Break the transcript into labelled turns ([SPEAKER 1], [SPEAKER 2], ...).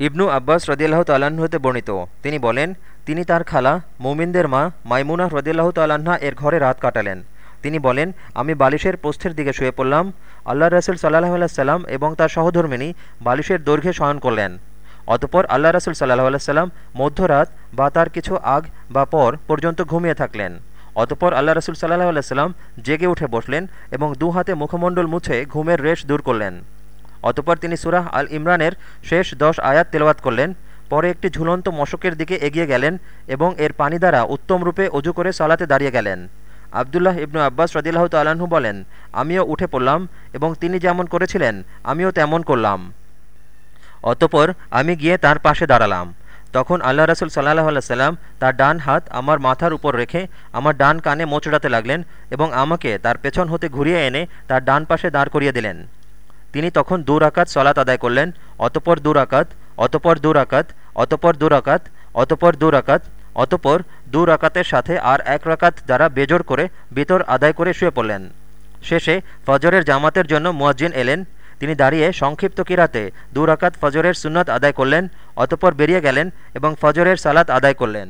[SPEAKER 1] ইবনু আব্বাস রদিয়াল্লাহ তাল্লাহ্ন হতে বর্ণিত। তিনি বলেন, তিনি তার খালা মুমিনদের মা মাইমুনা রদিয়াল্লাহ তাল্লাহা এর ঘরে রাত কাটালেন। তিনি বলেন, আমি বালিশের পোস্থের দিকে শুয়ে পড়লাম আল্লাহ রসুল সাল্লাহ আল্লাহ এবং তার সহধর্মিনী বালিশের দৈর্ঘ্যে শয়ন করলেন। অতপর আল্লাহ রসুল সাল্লাহ আল্লাহ মধ্যরাত বা তার কিছু আগ বা পর পর্যন্ত ঘুমিয়ে থাকলেন। অতপর আল্লাহ রসুল সাল্লাহ আল্লাহ জেগে উঠে বসলেন এবং দু হাতে মুখমণ্ডল মুছে ঘুমের রেশ দূর করলেন। অতপর তিনি সুরাহ আল ইমরানের শেষ দশ আয়াত তেলাওয়াত করলেন। পরে একটি ঝুলন্ত মশকের দিকে এগিয়ে গেলেন এবং এর পানি দ্বারা উত্তম রূপে অজু করে সালাতে দাঁড়িয়ে গেলেন। আবদুল্লাহ ইবনু আব্বাস রদিল্লাহ তাল্লাহ্ন বলেন, আমিও উঠে পড়লাম এবং তিনি যেমন করেছিলেন, আমিও তেমন করলাম। অতপর আমি গিয়ে তার পাশে দাঁড়ালাম। তখন আল্লাহ রসুল সাল্লাহ আল্লাহ তার ডান হাত আমার মাথার উপর রেখে আমার ডান কানে মোচড়াতে লাগলেন এবং আমাকে তার পেছন হতে ঘুরিয়ে এনে তার ডান পাশে দাঁড় করিয়ে দিলেন। তিনি তখন দু রাকাত সলাত আদায় করলেন, অতপর দু রাকাত, অতপর দু রাকাত, অতপর দু রাকাত, অতপর দু রাকাত, অতপর দু রাকাতের সাথে আর এক রাকাত দ্বারা বেজোর করে বিতর আদায় করে শুয়ে পড়লেন। শেষে ফজরের জামাতের জন্য মুয়াজ্জিন এলেন। তিনি দাঁড়িয়ে সংক্ষিপ্ত কিরাতে দু রাকাত ফজরের সুন্নত আদায় করলেন, অতপর বেরিয়ে গেলেন এবং ফজরের সালাত আদায় করলেন।